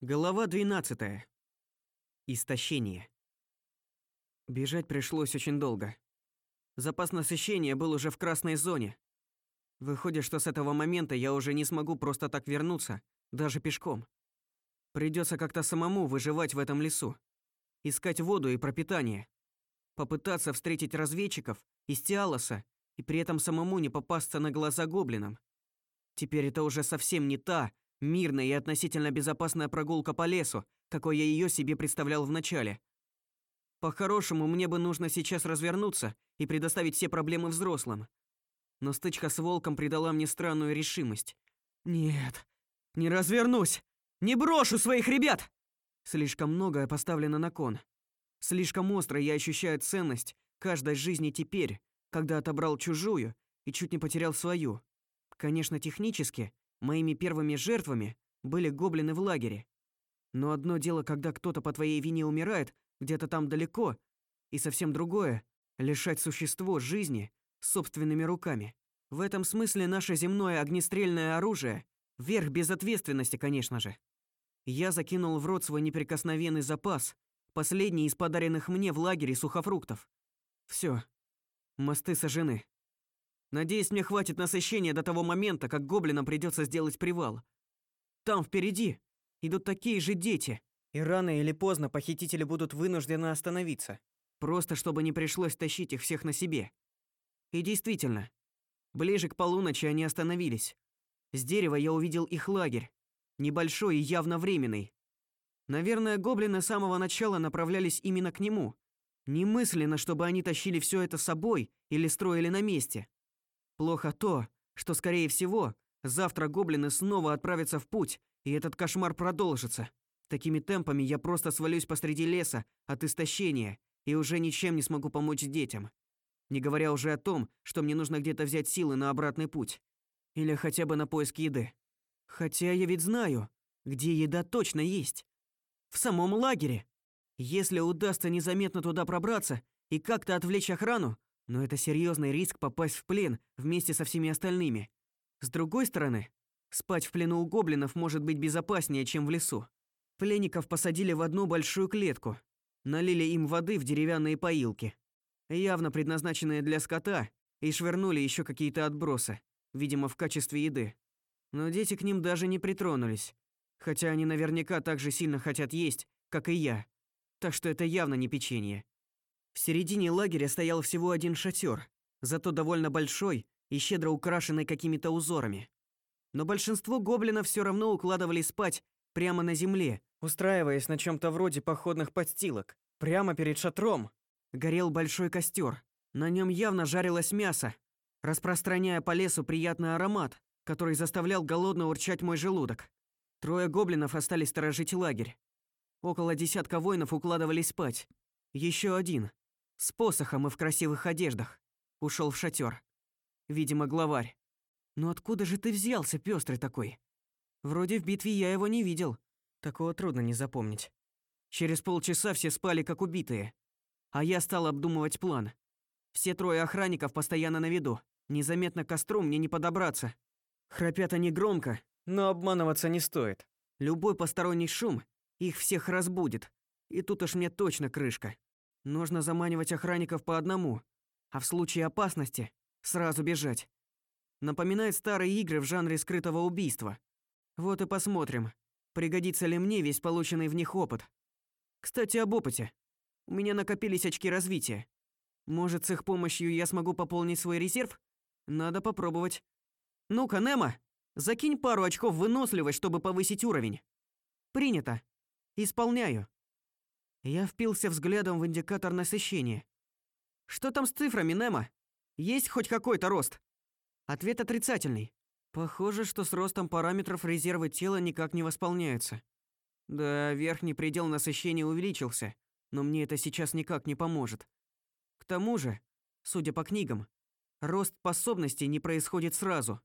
Глава 12. Истощение. Бежать пришлось очень долго. Запас насыщения был уже в красной зоне. Выходит, что с этого момента я уже не смогу просто так вернуться, даже пешком. Придется как-то самому выживать в этом лесу. Искать воду и пропитание. Попытаться встретить разведчиков из Тиалоса и при этом самому не попасться на глаза гоблинам. Теперь это уже совсем не та, Мирная и относительно безопасная прогулка по лесу, какой я ее себе представлял в начале. По-хорошему, мне бы нужно сейчас развернуться и предоставить все проблемы взрослым. Но стычка с волком придала мне странную решимость. Нет, не развернусь, не брошу своих ребят. Слишком многое поставлено на кон. Слишком остро я ощущаю ценность каждой жизни теперь, когда отобрал чужую и чуть не потерял свою. Конечно, технически Моими первыми жертвами были гоблины в лагере. Но одно дело, когда кто-то по твоей вине умирает где-то там далеко, и совсем другое лишать существо жизни собственными руками. В этом смысле наше земное огнестрельное оружие верх безответственности, конечно же. Я закинул в рот свой неприкосновенный запас, последний из подаренных мне в лагере сухофруктов. Все. Мосты сожжены. Надеюсь, мне хватит насыщения до того момента, как гоблинам придется сделать привал. Там впереди идут такие же дети, и рано или поздно похитители будут вынуждены остановиться, просто чтобы не пришлось тащить их всех на себе. И действительно, ближе к полуночи они остановились. С дерева я увидел их лагерь, небольшой и явно временный. Наверное, гоблины с самого начала направлялись именно к нему. Немысленно, чтобы они тащили все это с собой или строили на месте. Плохо то, что, скорее всего, завтра гоблины снова отправятся в путь, и этот кошмар продолжится. Такими темпами я просто свалюсь посреди леса от истощения и уже ничем не смогу помочь детям. Не говоря уже о том, что мне нужно где-то взять силы на обратный путь. Или хотя бы на поиск еды. Хотя я ведь знаю, где еда точно есть. В самом лагере. Если удастся незаметно туда пробраться и как-то отвлечь охрану, но это серьезный риск попасть в плен вместе со всеми остальными. С другой стороны, спать в плену у гоблинов может быть безопаснее, чем в лесу. Пленников посадили в одну большую клетку, налили им воды в деревянные поилки, явно предназначенные для скота, и швырнули еще какие-то отбросы, видимо, в качестве еды. Но дети к ним даже не притронулись, хотя они наверняка так же сильно хотят есть, как и я. Так что это явно не печенье. В середине лагеря стоял всего один шатер, зато довольно большой и щедро украшенный какими-то узорами. Но большинство гоблинов все равно укладывались спать прямо на земле, устраиваясь на чем то вроде походных подстилок. Прямо перед шатром горел большой костер. На нем явно жарилось мясо, распространяя по лесу приятный аромат, который заставлял голодно урчать мой желудок. Трое гоблинов остались сторожить лагерь. Около десятка воинов укладывались спать. Еще один, с посохом и в красивых одеждах. Ушел в шатер. Видимо, главарь. Но откуда же ты взялся, пестрый такой? Вроде в битве я его не видел. Такого трудно не запомнить. Через полчаса все спали как убитые. А я стал обдумывать план. Все трое охранников постоянно на виду. Незаметно к костру мне не подобраться. Храпят они громко, но обманываться не стоит. Любой посторонний шум их всех разбудит. И тут уж мне точно крышка. Нужно заманивать охранников по одному, а в случае опасности сразу бежать. Напоминает старые игры в жанре скрытого убийства. Вот и посмотрим, пригодится ли мне весь полученный в них опыт. Кстати, об опыте. У меня накопились очки развития. Может, с их помощью я смогу пополнить свой резерв? Надо попробовать. Ну-ка, Немо, закинь пару очков выносливость, чтобы повысить уровень. Принято. Исполняю. Я впился взглядом в индикатор насыщения. Что там с цифрами, Немо? Есть хоть какой-то рост? Ответ отрицательный. Похоже, что с ростом параметров резервы тела никак не восполняются. Да, верхний предел насыщения увеличился, но мне это сейчас никак не поможет. К тому же, судя по книгам, рост способностей не происходит сразу.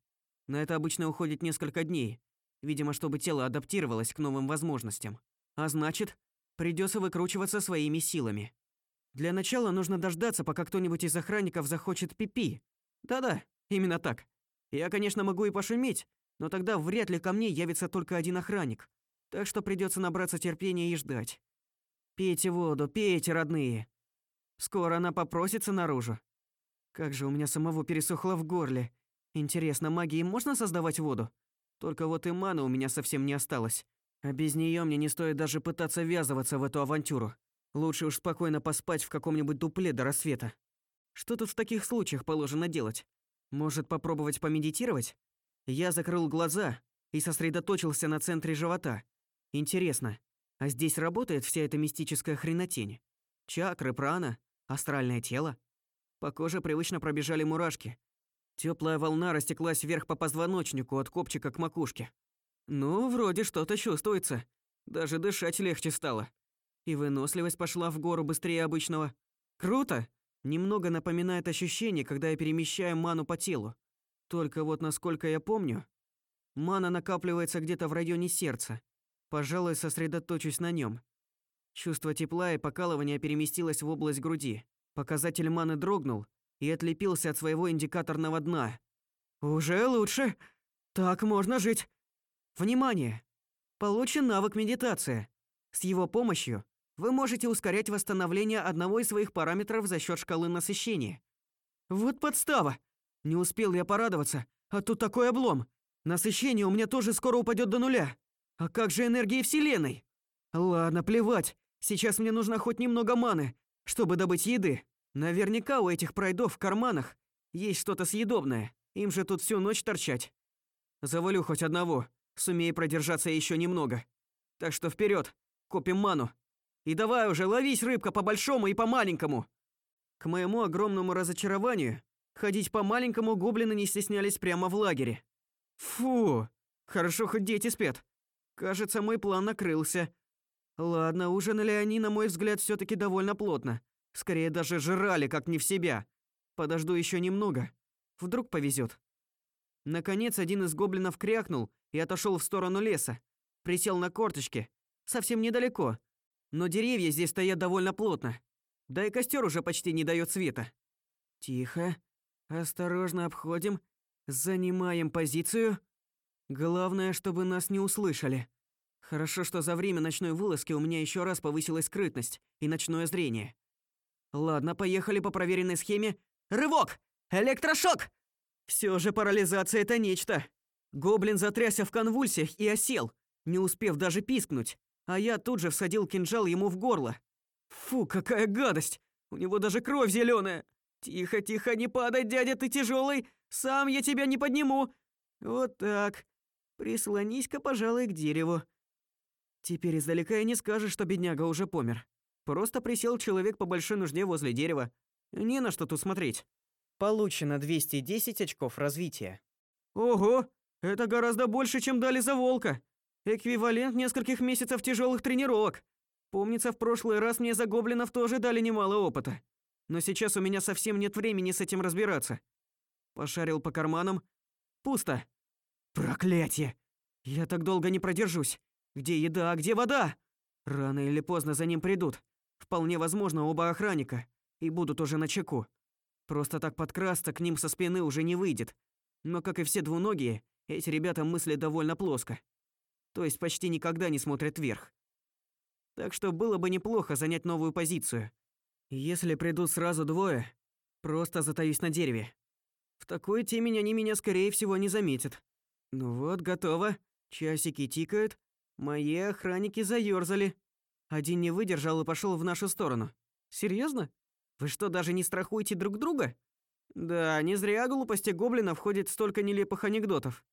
На это обычно уходит несколько дней, видимо, чтобы тело адаптировалось к новым возможностям. А значит, Придется выкручиваться своими силами. Для начала нужно дождаться, пока кто-нибудь из охранников захочет пипи. Да-да, именно так. Я, конечно, могу и пошуметь, но тогда вряд ли ко мне явится только один охранник. Так что придется набраться терпения и ждать. Пейте воду, пейте, родные. Скоро она попросится наружу. Как же у меня самого пересохло в горле. Интересно, магией можно создавать воду? Только вот и маны у меня совсем не осталось. А без нее мне не стоит даже пытаться ввязываться в эту авантюру. Лучше уж спокойно поспать в каком-нибудь дупле до рассвета. Что тут в таких случаях положено делать? Может, попробовать помедитировать? Я закрыл глаза и сосредоточился на центре живота. Интересно, а здесь работает вся эта мистическая хренотень? Чакры, прана, астральное тело? По коже привычно пробежали мурашки. Теплая волна растеклась вверх по позвоночнику от копчика к макушке. Ну, вроде что-то чувствуется. Даже дышать легче стало. И выносливость пошла в гору быстрее обычного. Круто! Немного напоминает ощущение, когда я перемещаю ману по телу. Только вот насколько я помню, мана накапливается где-то в районе сердца. Пожалуй, сосредоточусь на нем. Чувство тепла и покалывания переместилось в область груди. Показатель маны дрогнул и отлепился от своего индикаторного дна. Уже лучше. Так можно жить. Внимание! Получен навык медитация. С его помощью вы можете ускорять восстановление одного из своих параметров за счет шкалы насыщения. Вот подстава. Не успел я порадоваться, а тут такой облом. Насыщение у меня тоже скоро упадет до нуля. А как же энергия вселенной? Ладно, плевать. Сейчас мне нужно хоть немного маны, чтобы добыть еды. Наверняка у этих пройдов в карманах есть что-то съедобное. Им же тут всю ночь торчать. Завалю хоть одного, сумею продержаться еще немного. Так что вперед, копим ману. И давай уже ловись, рыбка, по большому и по маленькому. К моему огромному разочарованию, ходить по маленькому гоблины не стеснялись прямо в лагере. Фу, хорошо хоть дети спят. Кажется, мой план накрылся. Ладно, ужинали они, на мой взгляд, все таки довольно плотно. Скорее даже жрали, как не в себя. Подожду еще немного. Вдруг повезет. Наконец один из гоблинов крякнул и отошел в сторону леса. Присел на корточки, совсем недалеко, но деревья здесь стоят довольно плотно. Да и костер уже почти не дает света. Тихо. Осторожно обходим. Занимаем позицию. Главное, чтобы нас не услышали. Хорошо, что за время ночной вылазки у меня еще раз повысилась скрытность и ночное зрение. Ладно, поехали по проверенной схеме. Рывок! Электрошок! Все же парализация это нечто. Гоблин затрясся в конвульсиях и осел, не успев даже пискнуть а я тут же всадил кинжал ему в горло. Фу, какая гадость! У него даже кровь зеленая. Тихо, тихо, не падай, дядя, ты тяжелый. Сам я тебя не подниму. Вот так. Прислонись-ка, пожалуй, к дереву. Теперь издалека и не скажешь, что бедняга уже помер. Просто присел человек по большой нужде возле дерева. Не на что тут смотреть. Получено 210 очков развития. Ого, это гораздо больше, чем дали за волка. Эквивалент нескольких месяцев тяжелых тренировок. Помнится, в прошлый раз мне за гоблинов тоже дали немало опыта. Но сейчас у меня совсем нет времени с этим разбираться. Пошарил по карманам. Пусто. Проклятие! Я так долго не продержусь. Где еда, а где вода? Рано или поздно за ним придут. Вполне возможно, оба охранника. И будут уже на чеку. Просто так подкрасться к ним со спины уже не выйдет. Но, как и все двуногие, эти ребята мыслят довольно плоско то есть почти никогда не смотрят вверх. Так что было бы неплохо занять новую позицию. Если придут сразу двое, просто затаюсь на дереве. В такой теме они меня, скорее всего, не заметят. Ну вот, готово. Часики тикают. Мои охранники заёрзали. Один не выдержал и пошел в нашу сторону. Серьезно? Вы что, даже не страхуете друг друга? Да, не зря глупости гоблина входит столько нелепых анекдотов.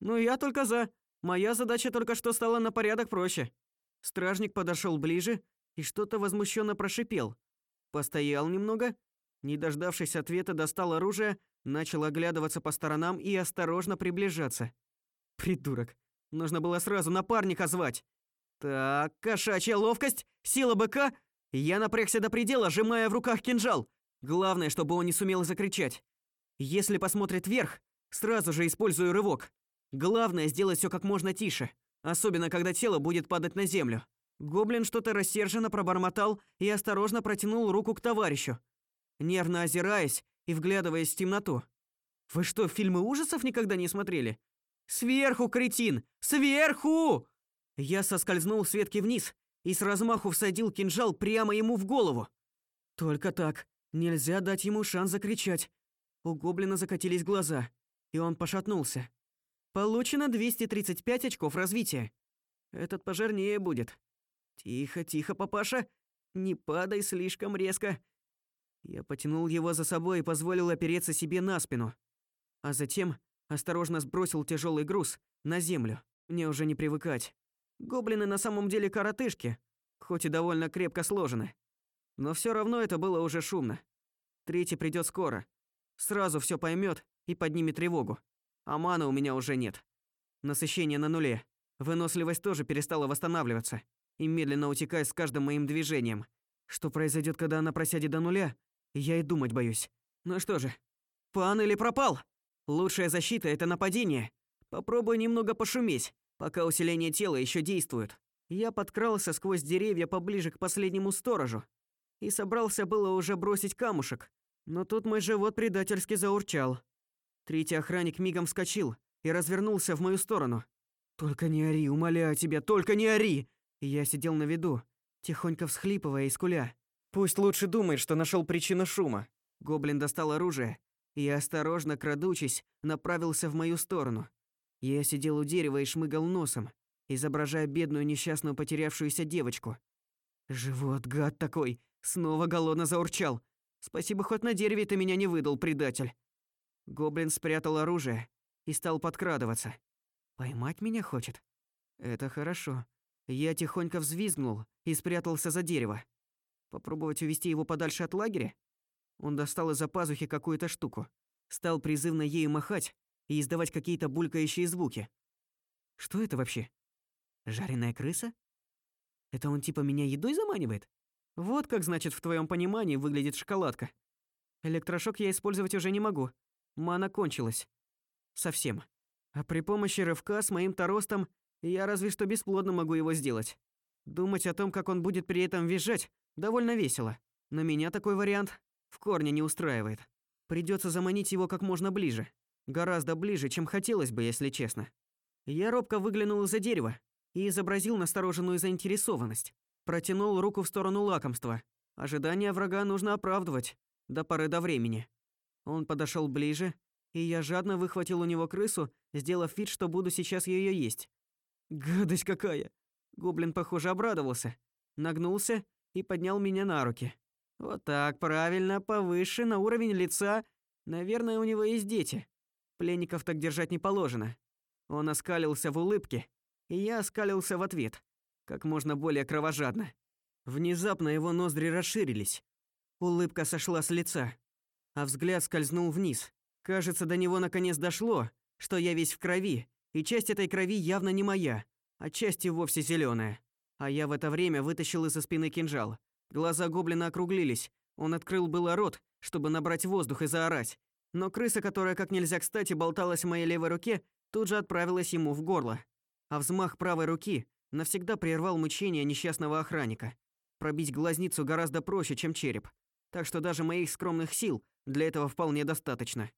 Ну я только за. Моя задача только что стала на порядок проще. Стражник подошел ближе и что-то возмущенно прошипел. Постоял немного, не дождавшись ответа, достал оружие, начал оглядываться по сторонам и осторожно приближаться. Придурок. Нужно было сразу напарника звать. Так, кошачья ловкость, сила быка. Я напрягся до предела, сжимая в руках кинжал. Главное, чтобы он не сумел закричать. Если посмотрит вверх, сразу же использую рывок. Главное сделать все как можно тише, особенно когда тело будет падать на землю. Гоблин что-то рассерженно пробормотал и осторожно протянул руку к товарищу, нервно озираясь и вглядываясь в темноту. Вы что, фильмы ужасов никогда не смотрели? Сверху, кретин, сверху! Я соскользнул с ветки вниз и с размаху всадил кинжал прямо ему в голову. Только так. Нельзя дать ему шанс закричать. У гоблина закатились глаза, и он пошатнулся. Получено 235 очков развития. Этот пожирнее будет. Тихо, тихо, папаша. Не падай слишком резко. Я потянул его за собой и позволил опереться себе на спину. А затем осторожно сбросил тяжелый груз на землю. Мне уже не привыкать. Гоблины на самом деле коротышки, хоть и довольно крепко сложены. Но все равно это было уже шумно. Третий придет скоро. Сразу все поймет и поднимет тревогу. А маны у меня уже нет. Насыщение на нуле. Выносливость тоже перестала восстанавливаться и медленно утекает с каждым моим движением. Что произойдет, когда она просядет до нуля, я и думать боюсь. Ну что же, пан или пропал? Лучшая защита это нападение. Попробую немного пошуметь, пока усиление тела еще действует. Я подкрался сквозь деревья поближе к последнему сторожу и собрался было уже бросить камушек, но тут мой живот предательски заурчал. Третий охранник мигом вскочил и развернулся в мою сторону. Только не ори, умоляю тебя, только не ори. Я сидел на виду, тихонько всхлипывая и скуля. Пусть лучше думает, что нашел причину шума. Гоблин достал оружие и осторожно крадучись направился в мою сторону. Я сидел у дерева и шмыгал носом, изображая бедную несчастную потерявшуюся девочку. Живот гад такой, снова голодно заурчал. Спасибо, хоть на дереве ты меня не выдал, предатель. Гоблин спрятал оружие и стал подкрадываться. Поймать меня хочет? Это хорошо. Я тихонько взвизгнул и спрятался за дерево. Попробовать увести его подальше от лагеря? Он достал из-за пазухи какую-то штуку, стал призывно ею махать и издавать какие-то булькающие звуки. Что это вообще? Жареная крыса? Это он типа меня едой заманивает? Вот как, значит, в твоем понимании выглядит шоколадка. Электрошок я использовать уже не могу. Мана кончилась. Совсем. А при помощи рывка с моим-то ростом я разве что бесплодно могу его сделать. Думать о том, как он будет при этом визжать, довольно весело. Но меня такой вариант в корне не устраивает. Придется заманить его как можно ближе. Гораздо ближе, чем хотелось бы, если честно. Я робко выглянул из-за дерева и изобразил настороженную заинтересованность. Протянул руку в сторону лакомства. Ожидание врага нужно оправдывать. До поры до времени. Он подошел ближе, и я жадно выхватил у него крысу, сделав вид, что буду сейчас ее есть. Гадость какая! Гоблин, похоже, обрадовался. Нагнулся и поднял меня на руки. Вот так, правильно, повыше, на уровень лица. Наверное, у него есть дети. Пленников так держать не положено. Он оскалился в улыбке, и я оскалился в ответ, как можно более кровожадно. Внезапно его ноздри расширились. Улыбка сошла с лица, а взгляд скользнул вниз. Кажется, до него наконец дошло, что я весь в крови, и часть этой крови явно не моя, а часть и вовсе зеленая. А я в это время вытащил из-за спины кинжал. Глаза гоблина округлились. Он открыл было рот, чтобы набрать воздух и заорать. Но крыса, которая как нельзя кстати болталась в моей левой руке, тут же отправилась ему в горло. А взмах правой руки навсегда прервал мучение несчастного охранника. Пробить глазницу гораздо проще, чем череп. Так что даже моих скромных сил для этого вполне достаточно.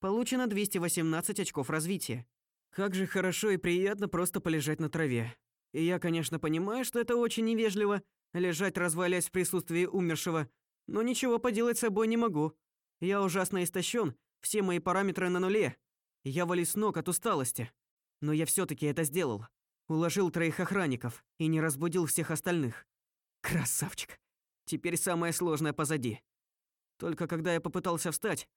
Получено 218 очков развития. Как же хорошо и приятно просто полежать на траве. И я, конечно, понимаю, что это очень невежливо, лежать развалясь в присутствии умершего, но ничего поделать с собой не могу. Я ужасно истощен, все мои параметры на нуле. Я валюсь ног от усталости. Но я все таки это сделал. Уложил троих охранников и не разбудил всех остальных. Красавчик. Теперь самое сложное позади. Только когда я попытался встать,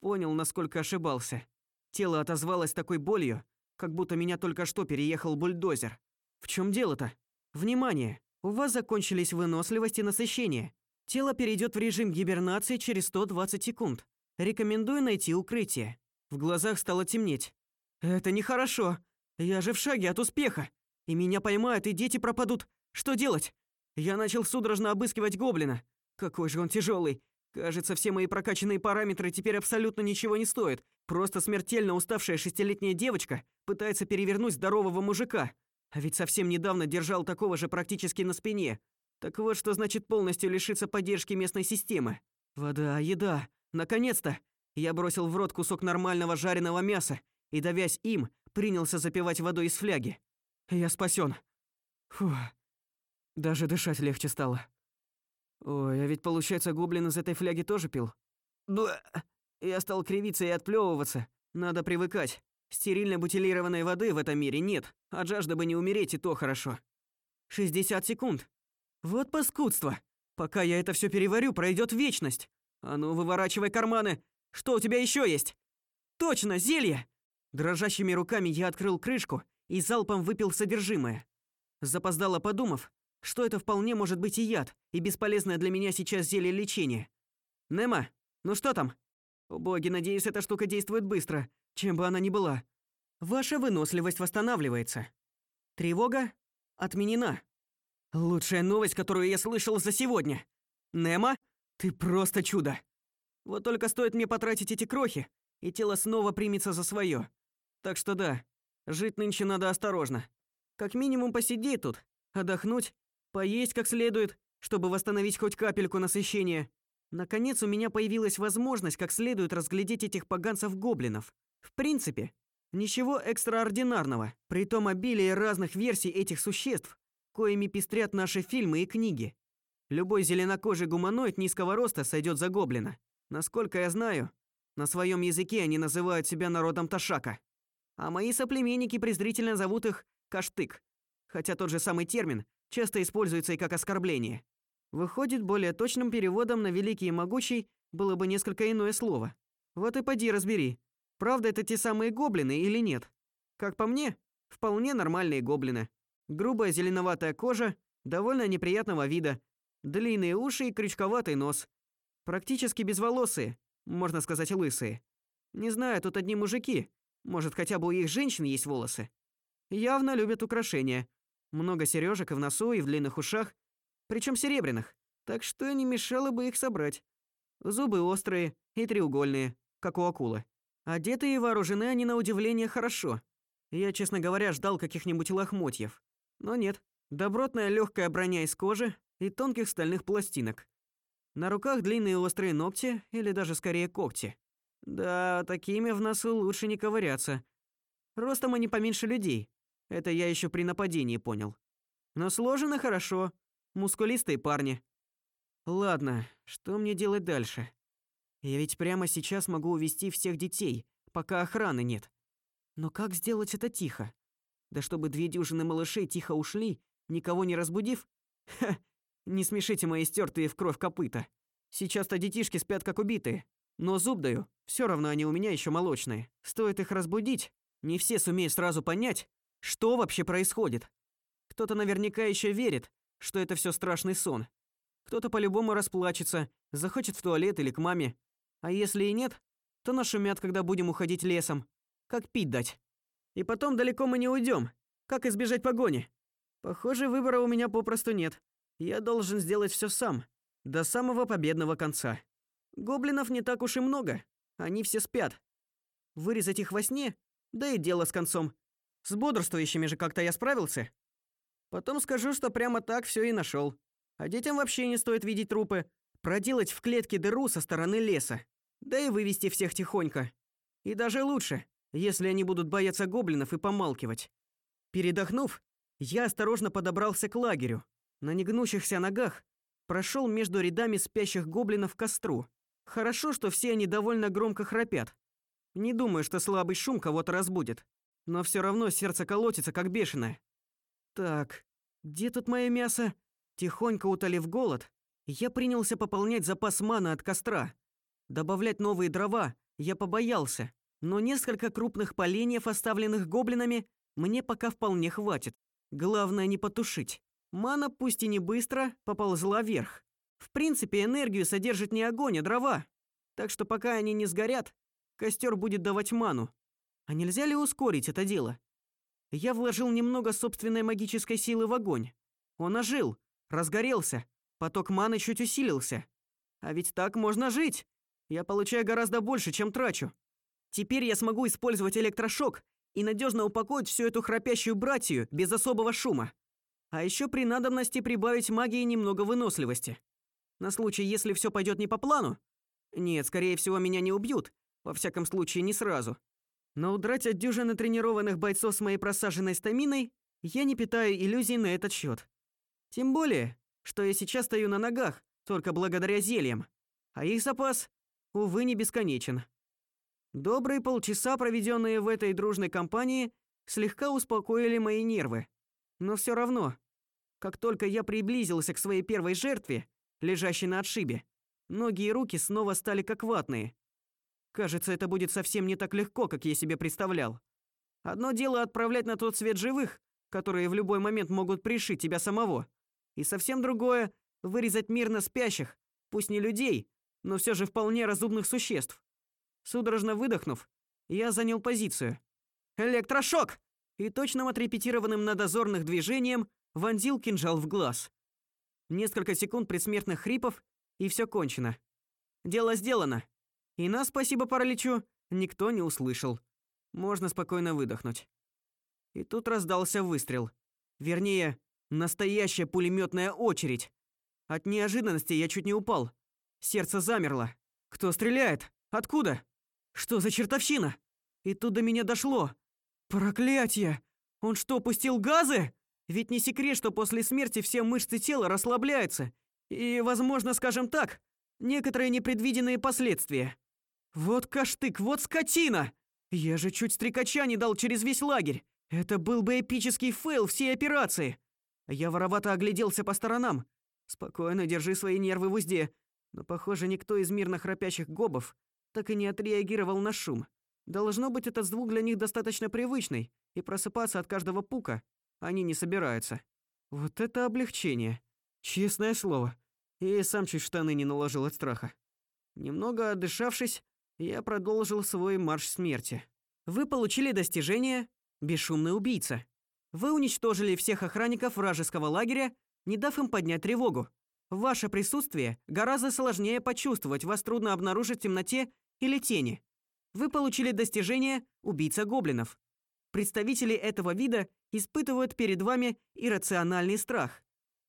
понял, насколько ошибался. Тело отозвалось такой болью, как будто меня только что переехал бульдозер. В чем дело-то? Внимание! У вас закончились выносливость и насыщение. Тело перейдет в режим гибернации через 120 секунд. Рекомендую найти укрытие. В глазах стало темнеть. Это нехорошо. Я же в шаге от успеха. И меня поймают, и дети пропадут. Что делать? Я начал судорожно обыскивать гоблина. Какой же он тяжелый. Кажется, все мои прокачанные параметры теперь абсолютно ничего не стоят. Просто смертельно уставшая шестилетняя девочка пытается перевернуть здорового мужика. А ведь совсем недавно держал такого же практически на спине. Так вот, что значит полностью лишиться поддержки местной системы. Вода, еда. Наконец-то! Я бросил в рот кусок нормального жареного мяса и, давясь им, принялся запивать водой из фляги. Я спасен. Фу. Даже дышать легче стало. Ой, а ведь получается, гоблин из этой фляги тоже пил. Бла! Я стал кривиться и отплевываться. Надо привыкать. Стерильно бутилированной воды в этом мире нет. От жажды бы не умереть, и то хорошо. 60 секунд. Вот паскудство. Пока я это все переварю, пройдет вечность. А ну, выворачивай карманы. Что у тебя еще есть? Точно, зелье. Дрожащими руками я открыл крышку и залпом выпил содержимое. Запоздало подумав, что это вполне может быть и яд, и бесполезное для меня сейчас зелье лечения. Нема, ну что там? О боги, надеюсь, эта штука действует быстро, чем бы она ни была. Ваша выносливость восстанавливается. Тревога отменена. Лучшая новость, которую я слышал за сегодня. Нема, ты просто чудо. Вот только стоит мне потратить эти крохи, и тело снова примется за свое. Так что да, жить нынче надо осторожно. Как минимум посидеть тут, отдохнуть, поесть как следует, чтобы восстановить хоть капельку насыщения. Наконец у меня появилась возможность как следует разглядеть этих поганцев-гоблинов. В принципе, ничего экстраординарного, при том обилии разных версий этих существ, коими пестрят наши фильмы и книги. Любой зеленокожий гуманоид низкого роста сойдет за гоблина. Насколько я знаю, на своем языке они называют себя народом Ташака. А мои соплеменники презрительно зовут их Каштык. Хотя тот же самый термин часто используется и как оскорбление. Выходит, более точным переводом на великий и могучий было бы несколько иное слово. Вот и поди разбери, правда это те самые гоблины или нет. Как по мне, вполне нормальные гоблины. Грубая зеленоватая кожа, довольно неприятного вида, длинные уши и крючковатый нос. Практически безволосые, можно сказать, лысые. Не знаю, тут одни мужики. Может, хотя бы у их женщин есть волосы. Явно любят украшения. Много сережек и в носу, и в длинных ушах, причем серебряных, так что не мешало бы их собрать. Зубы острые и треугольные, как у акулы. Одеты и вооружены они на удивление хорошо. Я, честно говоря, ждал каких-нибудь лохмотьев. Но нет. Добротная легкая броня из кожи и тонких стальных пластинок. На руках длинные острые ногти или даже скорее когти. Да, такими в носу лучше не ковыряться. Ростом они поменьше людей. Это я еще при нападении понял. Но сложены хорошо, Мускулистые парни. Ладно, что мне делать дальше? Я ведь прямо сейчас могу увести всех детей, пока охраны нет. Но как сделать это тихо? Да чтобы две дюжины малышей тихо ушли, никого не разбудив? Ха, не смешите мои стертые в кровь копыта. Сейчас-то детишки спят как убитые. Но зуб даю, все равно они у меня еще молочные. Стоит их разбудить, не все сумеют сразу понять, что вообще происходит. Кто-то наверняка еще верит, что это все страшный сон. Кто-то по-любому расплачется, захочет в туалет или к маме. А если и нет, то нашумят, когда будем уходить лесом. Как пить дать. И потом далеко мы не уйдем. Как избежать погони? Похоже, выбора у меня попросту нет. Я должен сделать все сам. До самого победного конца. Гоблинов не так уж и много. Они все спят. Вырезать их во сне? Да и дело с концом. С бодрствующими же как-то я справился. Потом скажу, что прямо так все и нашел. А детям вообще не стоит видеть трупы. Проделать в клетке дыру со стороны леса. Да и вывести всех тихонько. И даже лучше, если они будут бояться гоблинов и помалкивать. Передохнув, я осторожно подобрался к лагерю. На негнущихся ногах прошел между рядами спящих гоблинов к костру. Хорошо, что все они довольно громко храпят. Не думаю, что слабый шум кого-то разбудит. Но все равно сердце колотится, как бешеное. Так, где тут мое мясо? Тихонько утолив голод, я принялся пополнять запас маны от костра. Добавлять новые дрова я побоялся, но несколько крупных поленьев, оставленных гоблинами, мне пока вполне хватит. Главное не потушить. Мана, пусть и не быстро, поползла вверх. В принципе, энергию содержит не огонь, а дрова. Так что пока они не сгорят, костер будет давать ману. А нельзя ли ускорить это дело? Я вложил немного собственной магической силы в огонь. Он ожил, разгорелся, поток маны чуть усилился. А ведь так можно жить. Я получаю гораздо больше, чем трачу. Теперь я смогу использовать электрошок и надежно упокоить всю эту храпящую братью без особого шума. А еще при надобности прибавить магии немного выносливости. На случай, если все пойдет не по плану. Нет, скорее всего, меня не убьют. Во всяком случае, не сразу. Но удрать от дюжины тренированных бойцов с моей просаженной стаминой Я не питаю иллюзий на этот счет. Тем более, что я сейчас стою на ногах только благодаря зельям, а их запас, увы, не бесконечен. Добрые полчаса, проведенные в этой дружной компании, слегка успокоили мои нервы. Но все равно, как только я приблизился к своей первой жертве, лежащей на отшибе, ноги и руки снова стали как ватные. Кажется, это будет совсем не так легко, как я себе представлял. Одно дело отправлять на тот свет живых, которые в любой момент могут пришить тебя самого, и совсем другое вырезать мирно спящих, пусть не людей, но все же вполне разумных существ. Судорожно выдохнув, я занял позицию. Электрошок! И точным отрепетированным на дозорных движением вонзил кинжал в глаз. Несколько секунд предсмертных хрипов, и все кончено. Дело сделано. И нас, спасибо параличу, никто не услышал. Можно спокойно выдохнуть. И тут раздался выстрел. Вернее, настоящая пулеметная очередь. От неожиданности я чуть не упал. Сердце замерло. Кто стреляет? Откуда? Что за чертовщина? И тут до меня дошло. Проклятье! Он что, пустил газы? Ведь не секрет, что после смерти все мышцы тела расслабляются. И, возможно, скажем так, некоторые непредвиденные последствия. Вот каштык, вот скотина! Я же чуть стрекача не дал через весь лагерь. Это был бы эпический фейл всей операции. Я воровато огляделся по сторонам. Спокойно держи свои нервы в узде. Но, похоже, никто из мирно храпящих гобов так и не отреагировал на шум. Должно быть, этот звук для них достаточно привычный, и просыпаться от каждого пука они не собираются. Вот это облегчение. Честное слово. И сам чуть штаны не наложил от страха. Немного отдышавшись, я продолжил свой марш смерти. Вы получили достижение «Бесшумный убийца». Вы уничтожили всех охранников вражеского лагеря, не дав им поднять тревогу. Ваше присутствие гораздо сложнее почувствовать, вас трудно обнаружить в темноте или тени. Вы получили достижение «Убийца гоблинов». Представители этого вида испытывают перед вами иррациональный страх.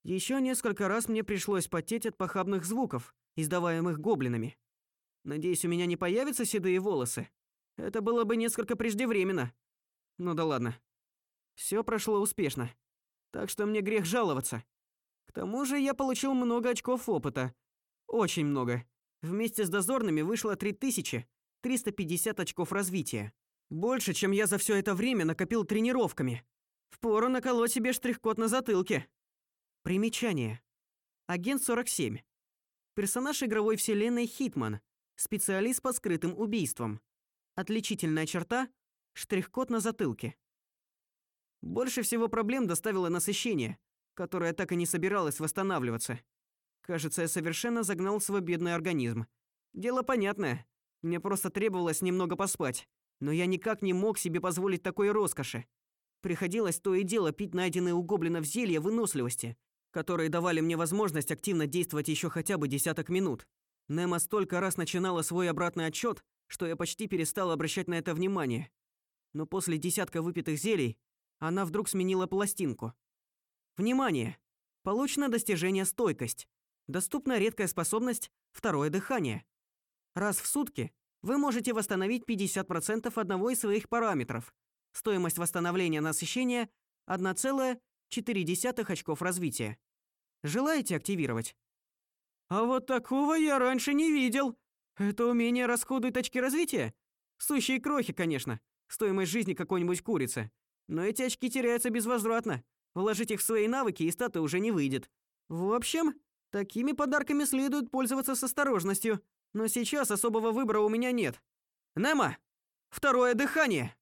Еще несколько раз мне пришлось потеть от похабных звуков, издаваемых гоблинами. Надеюсь, у меня не появятся седые волосы. Это было бы несколько преждевременно. Ну да ладно. Все прошло успешно. Так что мне грех жаловаться. К тому же я получил много очков опыта. Очень много. Вместе с дозорными вышло 3350 очков развития. Больше, чем я за все это время накопил тренировками. Впору наколоть себе штрих-код на затылке. Примечание. Агент 47. Персонаж игровой вселенной Хитман. Специалист по скрытым убийствам. Отличительная черта штрих-код на затылке. Больше всего проблем доставило насыщение, которое так и не собиралось восстанавливаться. Кажется, я совершенно загнал свой бедный организм. Дело понятное. Мне просто требовалось немного поспать, но я никак не мог себе позволить такой роскоши. Приходилось то и дело пить найденные у гоблинов зелья выносливости, которые давали мне возможность активно действовать еще хотя бы десяток минут. Немо столько раз начинала свой обратный отчет, что я почти перестал обращать на это внимание. Но после десятка выпитых зелий она вдруг сменила пластинку. Внимание! Получено достижение стойкость. Доступна редкая способность второе дыхание. Раз в сутки вы можете восстановить 50% одного из своих параметров. Стоимость восстановления насыщения 1,4 очков развития. Желаете активировать? А вот такого я раньше не видел. Это умение расходует очки развития? Сущие крохи, конечно. Стоимость жизни какой-нибудь курицы. Но эти очки теряются безвозвратно. Вложить их в свои навыки и статы уже не выйдет. В общем, такими подарками следует пользоваться с осторожностью. Но сейчас особого выбора у меня нет. Немо, второе дыхание.